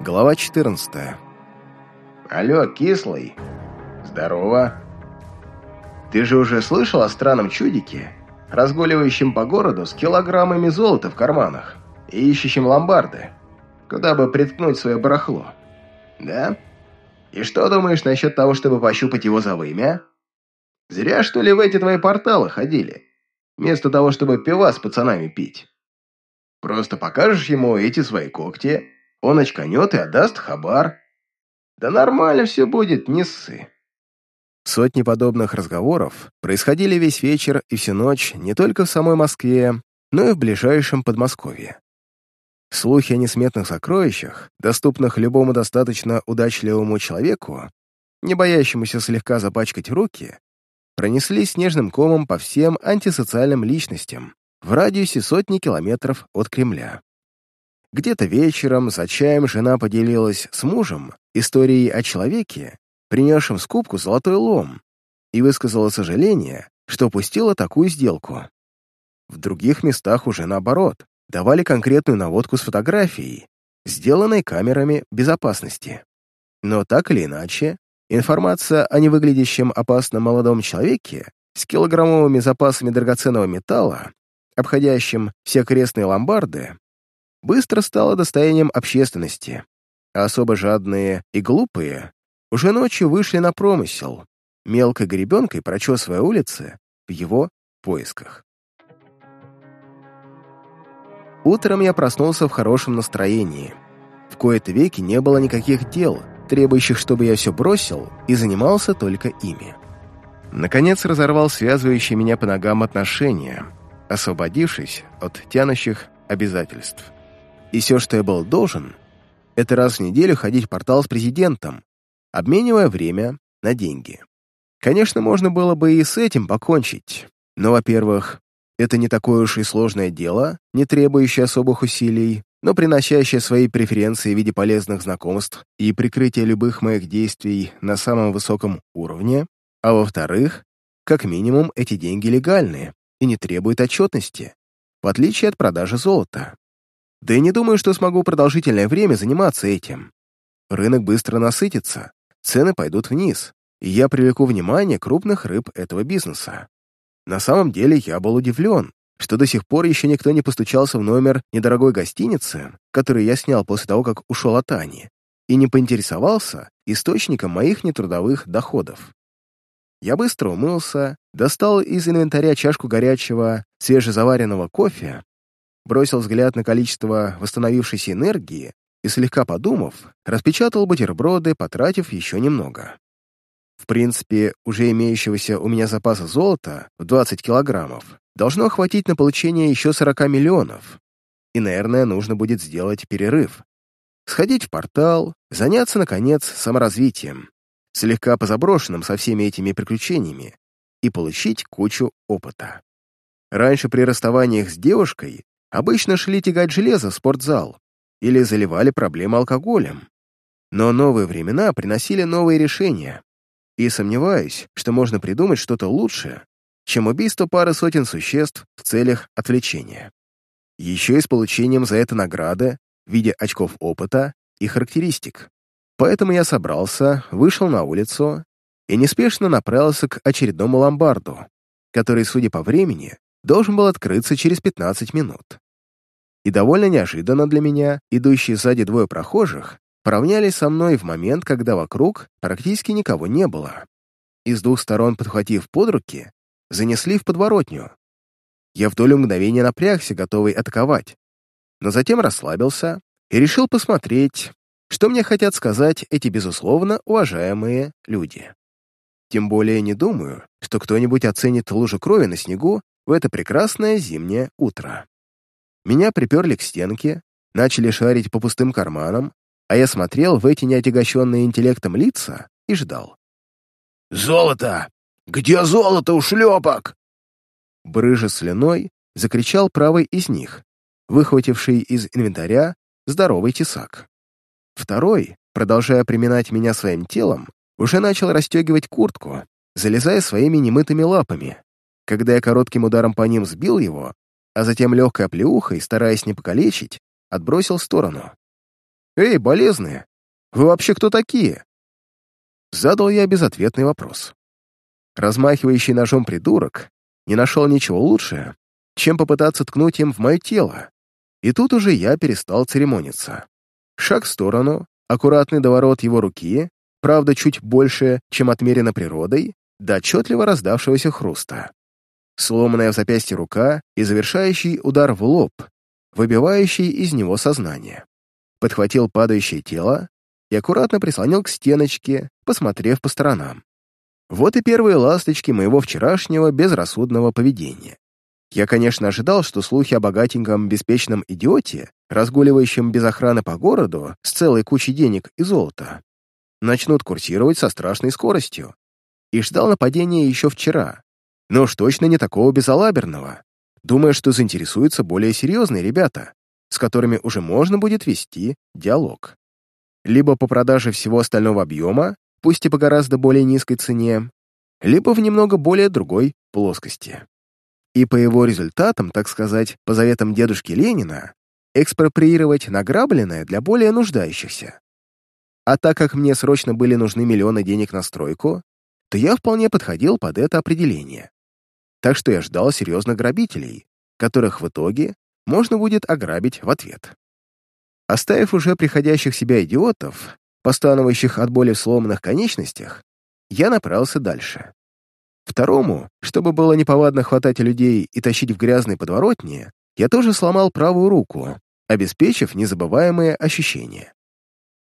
Глава 14. Алло, кислый. Здорово. Ты же уже слышал о странном чудике, разгуливающем по городу с килограммами золота в карманах и ищущем ломбарды, куда бы приткнуть свое барахло? Да? И что думаешь насчет того, чтобы пощупать его за вымя? Зря, что ли, в эти твои порталы ходили, вместо того, чтобы пива с пацанами пить. Просто покажешь ему эти свои когти, он очканет и отдаст хабар. Да нормально все будет, не ссы. Сотни подобных разговоров происходили весь вечер и всю ночь не только в самой Москве, но и в ближайшем Подмосковье. Слухи о несметных сокровищах, доступных любому достаточно удачливому человеку, не боящемуся слегка запачкать руки, пронеслись снежным комом по всем антисоциальным личностям в радиусе сотни километров от Кремля. Где-то вечером за чаем жена поделилась с мужем историей о человеке, принесшем скупку золотой лом, и высказала сожаление, что упустила такую сделку. В других местах уже наоборот, давали конкретную наводку с фотографией, сделанной камерами безопасности. Но так или иначе, информация о невыглядящем опасном молодом человеке с килограммовыми запасами драгоценного металла, обходящим все крестные ломбарды, быстро стало достоянием общественности, а особо жадные и глупые уже ночью вышли на промысел, мелкой гребенкой прочесывая улицы в его поисках. Утром я проснулся в хорошем настроении. В кои-то веки не было никаких дел, требующих, чтобы я все бросил и занимался только ими. Наконец разорвал связывающие меня по ногам отношения, освободившись от тянущих обязательств. И все, что я был должен, это раз в неделю ходить в портал с президентом, обменивая время на деньги. Конечно, можно было бы и с этим покончить, но, во-первых, это не такое уж и сложное дело, не требующее особых усилий, но приносящее свои преференции в виде полезных знакомств и прикрытия любых моих действий на самом высоком уровне, а во-вторых, как минимум эти деньги легальные и не требуют отчетности, в отличие от продажи золота. Да и не думаю, что смогу продолжительное время заниматься этим. Рынок быстро насытится, цены пойдут вниз, и я привлеку внимание крупных рыб этого бизнеса. На самом деле я был удивлен, что до сих пор еще никто не постучался в номер недорогой гостиницы, который я снял после того, как ушел от Ани, и не поинтересовался источником моих нетрудовых доходов. Я быстро умылся, достал из инвентаря чашку горячего, свежезаваренного кофе бросил взгляд на количество восстановившейся энергии и, слегка подумав, распечатал бутерброды, потратив еще немного. В принципе, уже имеющегося у меня запаса золота в 20 килограммов должно хватить на получение еще 40 миллионов. И, наверное, нужно будет сделать перерыв. Сходить в портал, заняться, наконец, саморазвитием, слегка позаброшенным со всеми этими приключениями, и получить кучу опыта. Раньше при расставаниях с девушкой обычно шли тягать железо в спортзал или заливали проблемы алкоголем. Но новые времена приносили новые решения, и сомневаюсь, что можно придумать что-то лучшее, чем убийство пары сотен существ в целях отвлечения. Еще и с получением за это награды в виде очков опыта и характеристик. Поэтому я собрался, вышел на улицу и неспешно направился к очередному ломбарду, который, судя по времени, должен был открыться через 15 минут. И довольно неожиданно для меня, идущие сзади двое прохожих, поравнялись со мной в момент, когда вокруг практически никого не было. И с двух сторон, подхватив под руки, занесли в подворотню. Я в долю мгновения напрягся, готовый атаковать, но затем расслабился и решил посмотреть, что мне хотят сказать эти, безусловно, уважаемые люди. Тем более не думаю, что кто-нибудь оценит лужу крови на снегу в это прекрасное зимнее утро. Меня приперли к стенке, начали шарить по пустым карманам, а я смотрел в эти неотягощенные интеллектом лица и ждал. «Золото! Где золото у шлепок?» Брыжа слюной, закричал правый из них, выхвативший из инвентаря здоровый тесак. Второй, продолжая приминать меня своим телом, уже начал расстегивать куртку, залезая своими немытыми лапами. Когда я коротким ударом по ним сбил его, а затем легкой оплеухой, стараясь не покалечить, отбросил в сторону. «Эй, болезные, вы вообще кто такие?» Задал я безответный вопрос. Размахивающий ножом придурок не нашел ничего лучше, чем попытаться ткнуть им в мое тело. И тут уже я перестал церемониться. Шаг в сторону, аккуратный доворот его руки, правда, чуть больше, чем отмерено природой, до отчетливо раздавшегося хруста. Сломанная в запястье рука и завершающий удар в лоб, выбивающий из него сознание. Подхватил падающее тело и аккуратно прислонил к стеночке, посмотрев по сторонам. Вот и первые ласточки моего вчерашнего безрассудного поведения. Я, конечно, ожидал, что слухи о богатеньком, беспечном идиоте, разгуливающем без охраны по городу с целой кучей денег и золота, начнут курсировать со страшной скоростью. И ждал нападения еще вчера. Но уж точно не такого безалаберного, думая, что заинтересуются более серьезные ребята, с которыми уже можно будет вести диалог. Либо по продаже всего остального объема, пусть и по гораздо более низкой цене, либо в немного более другой плоскости и по его результатам, так сказать, по заветам дедушки Ленина, экспроприировать награбленное для более нуждающихся. А так как мне срочно были нужны миллионы денег на стройку, то я вполне подходил под это определение. Так что я ждал серьезных грабителей, которых в итоге можно будет ограбить в ответ. Оставив уже приходящих себя идиотов, постановающих от боли в сломанных конечностях, я направился дальше. Второму, чтобы было неповадно хватать людей и тащить в грязной подворотне, я тоже сломал правую руку, обеспечив незабываемые ощущения.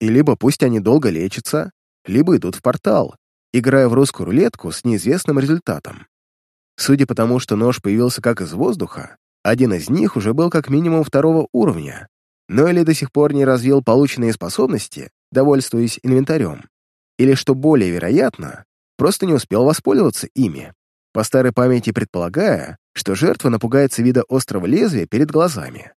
И либо пусть они долго лечатся, либо идут в портал, играя в русскую рулетку с неизвестным результатом. Судя по тому, что нож появился как из воздуха, один из них уже был как минимум второго уровня, но или до сих пор не развил полученные способности, довольствуясь инвентарем, или, что более вероятно, просто не успел воспользоваться ими, по старой памяти предполагая, что жертва напугается вида острого лезвия перед глазами.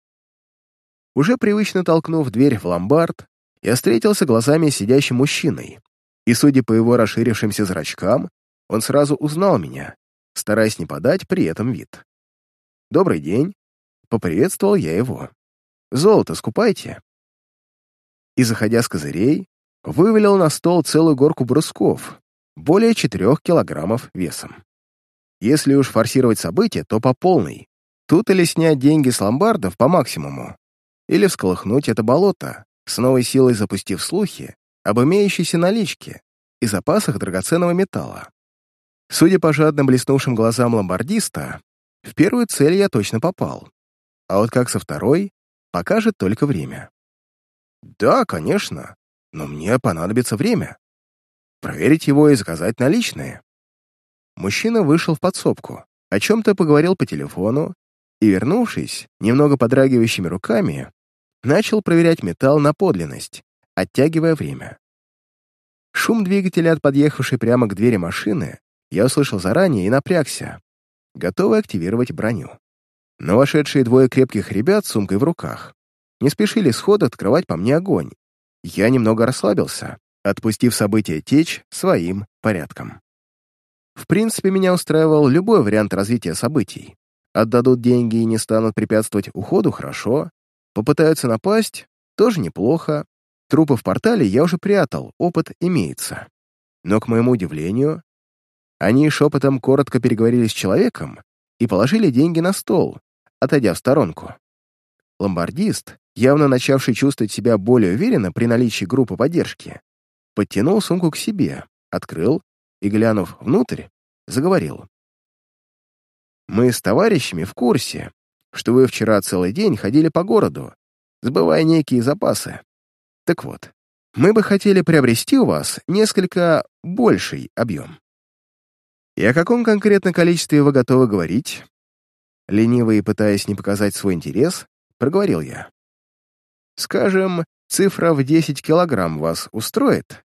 Уже привычно толкнув дверь в ломбард, я встретился глазами сидящим мужчиной, и, судя по его расширившимся зрачкам, он сразу узнал меня, стараясь не подать при этом вид. «Добрый день», — поприветствовал я его. «Золото скупайте». И, заходя с козырей, вывалил на стол целую горку брусков, более 4 килограммов весом. Если уж форсировать события, то по полной. Тут или снять деньги с ломбардов по максимуму, или всколыхнуть это болото, с новой силой запустив слухи об имеющейся наличке и запасах драгоценного металла. Судя по жадным блеснувшим глазам ломбардиста, в первую цель я точно попал. А вот как со второй, покажет только время. Да, конечно, но мне понадобится время проверить его и заказать наличные. Мужчина вышел в подсобку, о чем-то поговорил по телефону и, вернувшись, немного подрагивающими руками, начал проверять металл на подлинность, оттягивая время. Шум двигателя от подъехавшей прямо к двери машины я услышал заранее и напрягся, готовый активировать броню. Но вошедшие двое крепких ребят с сумкой в руках не спешили сходу открывать по мне огонь. Я немного расслабился, отпустив события течь своим порядком. В принципе, меня устраивал любой вариант развития событий. Отдадут деньги и не станут препятствовать уходу — хорошо. Попытаются напасть — тоже неплохо. Трупы в портале я уже прятал, опыт имеется. Но, к моему удивлению, они шепотом коротко переговорили с человеком и положили деньги на стол, отойдя в сторонку. Ломбардист, явно начавший чувствовать себя более уверенно при наличии группы поддержки, подтянул сумку к себе, открыл и, глянув внутрь, заговорил. «Мы с товарищами в курсе, что вы вчера целый день ходили по городу, сбывая некие запасы. Так вот, мы бы хотели приобрести у вас несколько больший объем. И о каком конкретно количестве вы готовы говорить?» Лениво и пытаясь не показать свой интерес, проговорил я. «Скажем, цифра в 10 килограмм вас устроит?»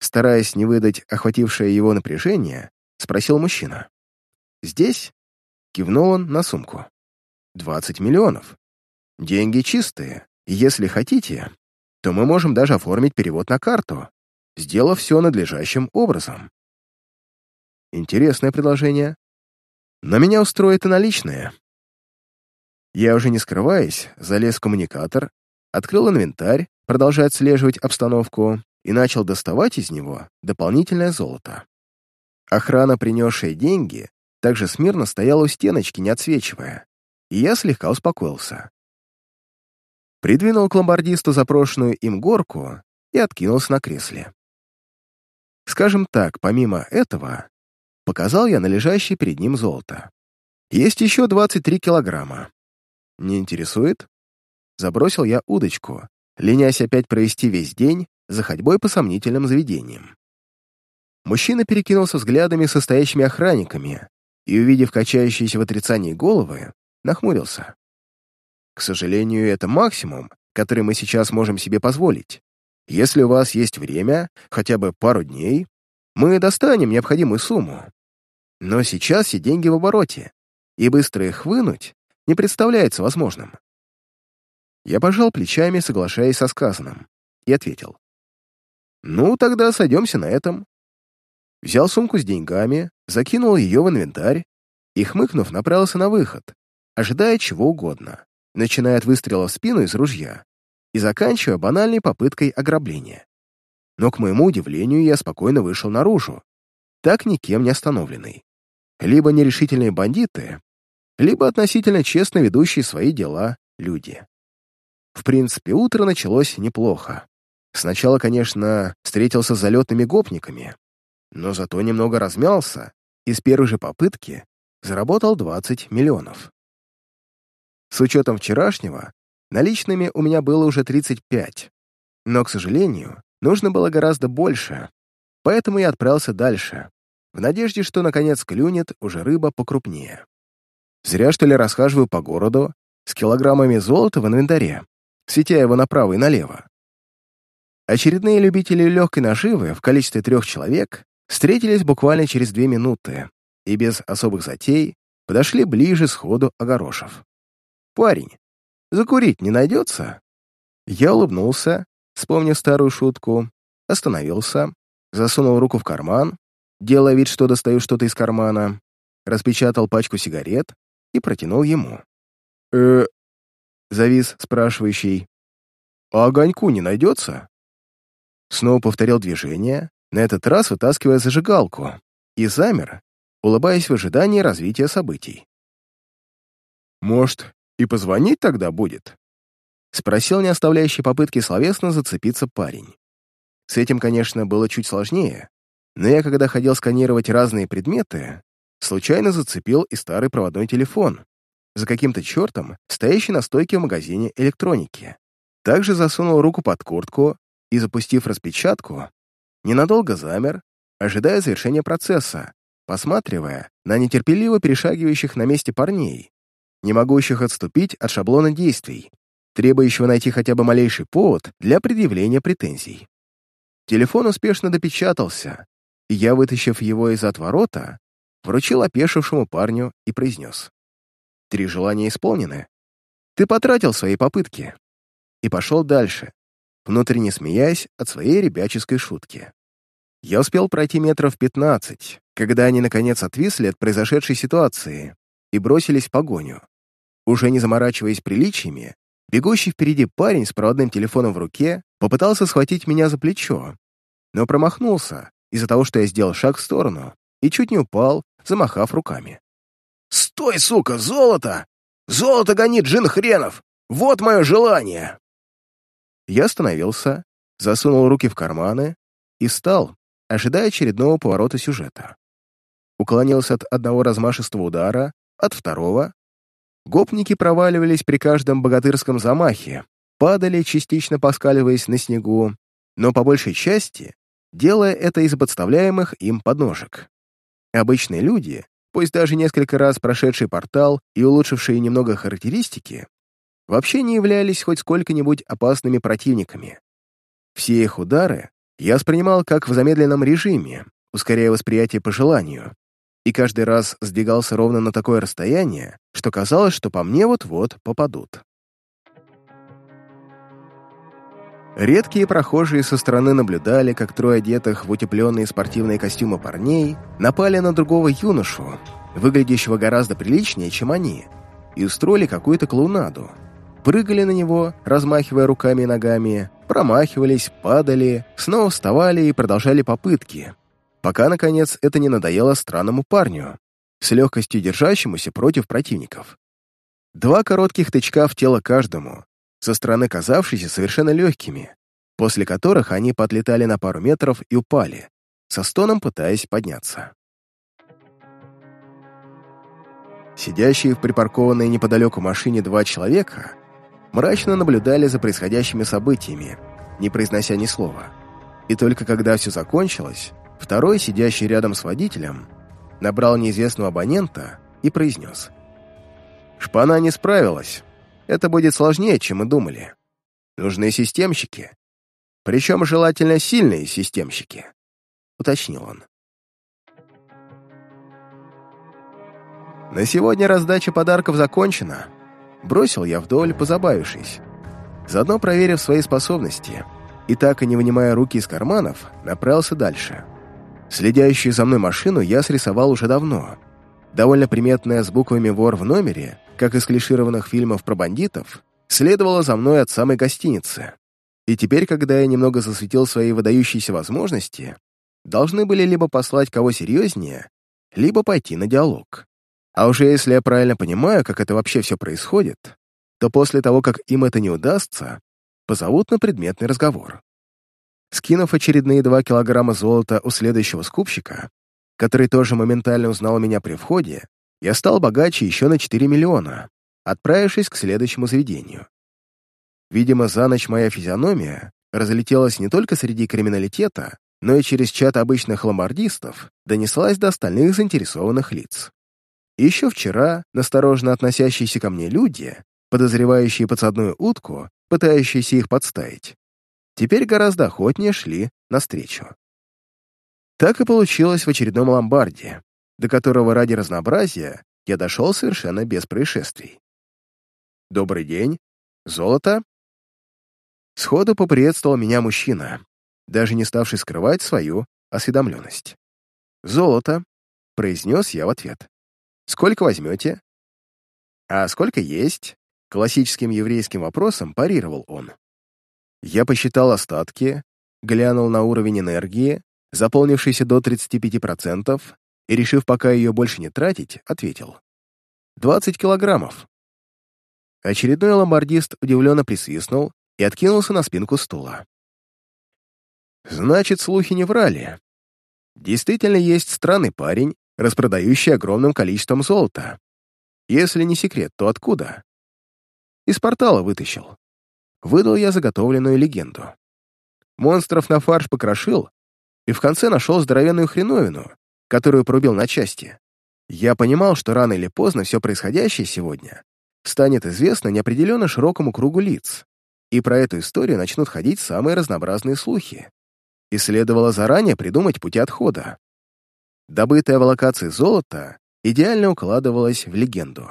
Стараясь не выдать охватившее его напряжение, спросил мужчина. «Здесь?» — кивнул он на сумку. «Двадцать миллионов. Деньги чистые. Если хотите, то мы можем даже оформить перевод на карту, сделав все надлежащим образом». Интересное предложение. Но меня устроит и наличные. Я уже не скрываясь, залез в коммуникатор, открыл инвентарь продолжая отслеживать обстановку, и начал доставать из него дополнительное золото. Охрана, принесшая деньги, также смирно стояла у стеночки, не отсвечивая, и я слегка успокоился. Придвинул к ломбардисту запрошенную им горку и откинулся на кресле. Скажем так, помимо этого, показал я на лежащее перед ним золото. Есть еще 23 килограмма. Не интересует? Забросил я удочку, ленясь опять провести весь день за ходьбой по сомнительным заведениям. Мужчина перекинулся взглядами со стоящими охранниками и, увидев качающиеся в отрицании головы, нахмурился. К сожалению, это максимум, который мы сейчас можем себе позволить. Если у вас есть время, хотя бы пару дней, мы достанем необходимую сумму. Но сейчас все деньги в обороте, и быстро их вынуть не представляется возможным. Я пожал плечами, соглашаясь со сказанным, и ответил. «Ну, тогда сойдемся на этом». Взял сумку с деньгами, закинул ее в инвентарь и, хмыкнув, направился на выход, ожидая чего угодно, начиная от выстрела в спину из ружья и заканчивая банальной попыткой ограбления. Но, к моему удивлению, я спокойно вышел наружу, так никем не остановленный. Либо нерешительные бандиты, либо относительно честно ведущие свои дела люди. В принципе, утро началось неплохо. Сначала, конечно, встретился с залетными гопниками, но зато немного размялся и с первой же попытки заработал 20 миллионов. С учетом вчерашнего, наличными у меня было уже 35, но, к сожалению, нужно было гораздо больше, поэтому я отправился дальше, в надежде, что, наконец, клюнет уже рыба покрупнее. Зря, что ли, расхаживаю по городу с килограммами золота в инвентаре светя его направо и налево. Очередные любители легкой наживы в количестве трех человек встретились буквально через две минуты и без особых затей подошли ближе сходу огорошев. «Парень, закурить не найдется?» Я улыбнулся, вспомнив старую шутку, остановился, засунул руку в карман, делая вид, что достаю что-то из кармана, распечатал пачку сигарет и протянул ему. «Э, Завис, спрашивающий. «А огоньку не найдется?» Снова повторил движение, на этот раз вытаскивая зажигалку, и замер, улыбаясь в ожидании развития событий. «Может, и позвонить тогда будет?» Спросил не оставляющий попытки словесно зацепиться парень. С этим, конечно, было чуть сложнее, но я, когда хотел сканировать разные предметы, случайно зацепил и старый проводной телефон, за каким-то чертом, стоящий на стойке в магазине электроники. Также засунул руку под куртку и, запустив распечатку, ненадолго замер, ожидая завершения процесса, посматривая на нетерпеливо перешагивающих на месте парней, не могущих отступить от шаблона действий, требующего найти хотя бы малейший повод для предъявления претензий. Телефон успешно допечатался, и я, вытащив его из отворота, вручил опешившему парню и произнес. Три желания исполнены. Ты потратил свои попытки. И пошел дальше, внутренне смеясь от своей ребяческой шутки. Я успел пройти метров пятнадцать, когда они, наконец, отвисли от произошедшей ситуации и бросились в погоню. Уже не заморачиваясь приличиями, бегущий впереди парень с проводным телефоном в руке попытался схватить меня за плечо, но промахнулся из-за того, что я сделал шаг в сторону и чуть не упал, замахав руками. «Стой, сука, золото! Золото гонит джин хренов! Вот мое желание!» Я остановился, засунул руки в карманы и стал, ожидая очередного поворота сюжета. Уклонился от одного размашистого удара, от второго. Гопники проваливались при каждом богатырском замахе, падали, частично поскаливаясь на снегу, но по большей части делая это из подставляемых им подножек. Обычные люди пусть даже несколько раз прошедший портал и улучшившие немного характеристики, вообще не являлись хоть сколько-нибудь опасными противниками. Все их удары я воспринимал как в замедленном режиме, ускоряя восприятие по желанию, и каждый раз сдвигался ровно на такое расстояние, что казалось, что по мне вот-вот попадут. Редкие прохожие со стороны наблюдали, как трое одетых в утепленные спортивные костюмы парней напали на другого юношу, выглядящего гораздо приличнее, чем они, и устроили какую-то клоунаду. Прыгали на него, размахивая руками и ногами, Промахивались, падали, снова вставали и продолжали попытки, пока, наконец, это не надоело странному парню, с легкостью держащемуся против противников. Два коротких тычка в тело каждому, со стороны казавшиеся совершенно легкими, после которых они подлетали на пару метров и упали, со стоном пытаясь подняться. Сидящие в припаркованной неподалеку машине два человека мрачно наблюдали за происходящими событиями, не произнося ни слова. И только когда все закончилось, второй, сидящий рядом с водителем, набрал неизвестного абонента и произнес. «Шпана не справилась. Это будет сложнее, чем мы думали. Нужны системщики. Причем желательно сильные системщики», — уточнил он. На сегодня раздача подарков закончена. Бросил я вдоль, позабавившись. Заодно проверив свои способности. И так и не вынимая руки из карманов, направился дальше. Следящую за мной машину я срисовал уже давно. Довольно приметная с буквами «вор» в номере, как из клишированных фильмов про бандитов, следовала за мной от самой гостиницы. И теперь, когда я немного засветил свои выдающиеся возможности, должны были либо послать кого серьезнее, либо пойти на диалог. А уже если я правильно понимаю, как это вообще все происходит, то после того, как им это не удастся, позовут на предметный разговор. Скинув очередные два килограмма золота у следующего скупщика, который тоже моментально узнал меня при входе, я стал богаче еще на 4 миллиона, отправившись к следующему заведению. Видимо, за ночь моя физиономия разлетелась не только среди криминалитета, но и через чат обычных ломбардистов донеслась до остальных заинтересованных лиц. Еще вчера насторожно относящиеся ко мне люди, подозревающие подсадную утку, пытающиеся их подставить, теперь гораздо охотнее шли навстречу. Так и получилось в очередном ломбарде, до которого ради разнообразия я дошел совершенно без происшествий. «Добрый день. Золото?» Сходу поприветствовал меня мужчина, даже не ставший скрывать свою осведомленность. «Золото», — произнес я в ответ. Сколько возьмете?» «А сколько есть?» Классическим еврейским вопросом парировал он. Я посчитал остатки, глянул на уровень энергии, заполнившийся до 35%, и, решив пока ее больше не тратить, ответил. «20 килограммов». Очередной ломбардист удивленно присвистнул и откинулся на спинку стула. «Значит, слухи не врали. Действительно есть странный парень, распродающий огромным количеством золота. Если не секрет, то откуда? Из портала вытащил. Выдал я заготовленную легенду. Монстров на фарш покрошил и в конце нашел здоровенную хреновину, которую порубил на части. Я понимал, что рано или поздно все происходящее сегодня станет известно неопределенно широкому кругу лиц, и про эту историю начнут ходить самые разнообразные слухи. И следовало заранее придумать пути отхода. Добытое в локации золото идеально укладывалось в легенду.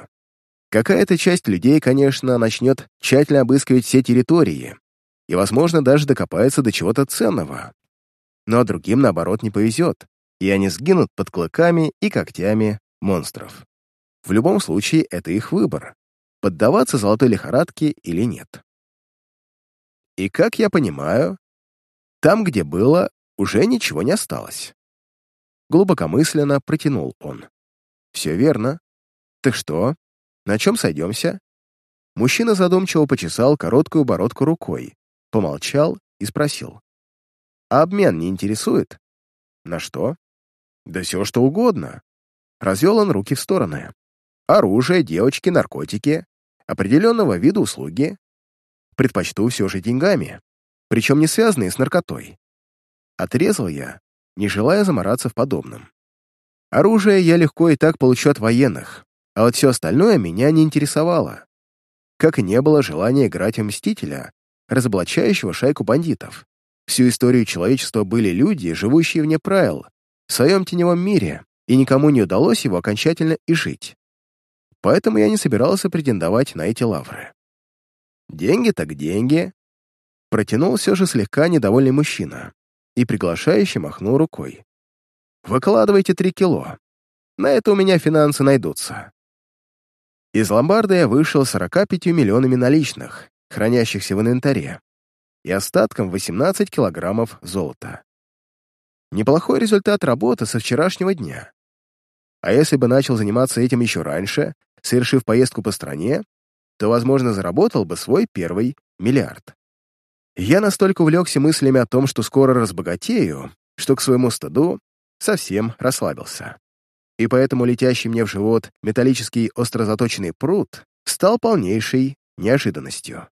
Какая-то часть людей, конечно, начнет тщательно обыскивать все территории и, возможно, даже докопается до чего-то ценного. Но другим, наоборот, не повезет, и они сгинут под клыками и когтями монстров. В любом случае, это их выбор — поддаваться золотой лихорадке или нет. И, как я понимаю, там, где было, уже ничего не осталось. Глубокомысленно протянул он. «Все верно. Так что? На чем сойдемся?» Мужчина задумчиво почесал короткую бородку рукой, помолчал и спросил. «А обмен не интересует?» «На что?» «Да все, что угодно». Развел он руки в стороны. «Оружие, девочки, наркотики, определенного вида услуги. Предпочту все же деньгами, причем не связанные с наркотой». Отрезал я, не желая замораться в подобном. Оружие я легко и так получу от военных, а вот все остальное меня не интересовало. Как и не было желания играть в Мстителя, разоблачающего шайку бандитов. Всю историю человечества были люди, живущие вне правил, в своем теневом мире, и никому не удалось его окончательно и жить. Поэтому я не собирался претендовать на эти лавры. Деньги так деньги. Протянул все же слегка недовольный мужчина и приглашающе махнул рукой. «Выкладывайте три кило. На это у меня финансы найдутся». Из ломбарда я вышел 45 миллионами наличных, хранящихся в инвентаре. и остатком 18 килограммов золота. Неплохой результат работы со вчерашнего дня. А если бы начал заниматься этим еще раньше, совершив поездку по стране, то, возможно, заработал бы свой первый миллиард. Я настолько увлекся мыслями о том, что скоро разбогатею, что к своему стыду совсем расслабился. И поэтому летящий мне в живот металлический острозаточенный пруд стал полнейшей неожиданностью.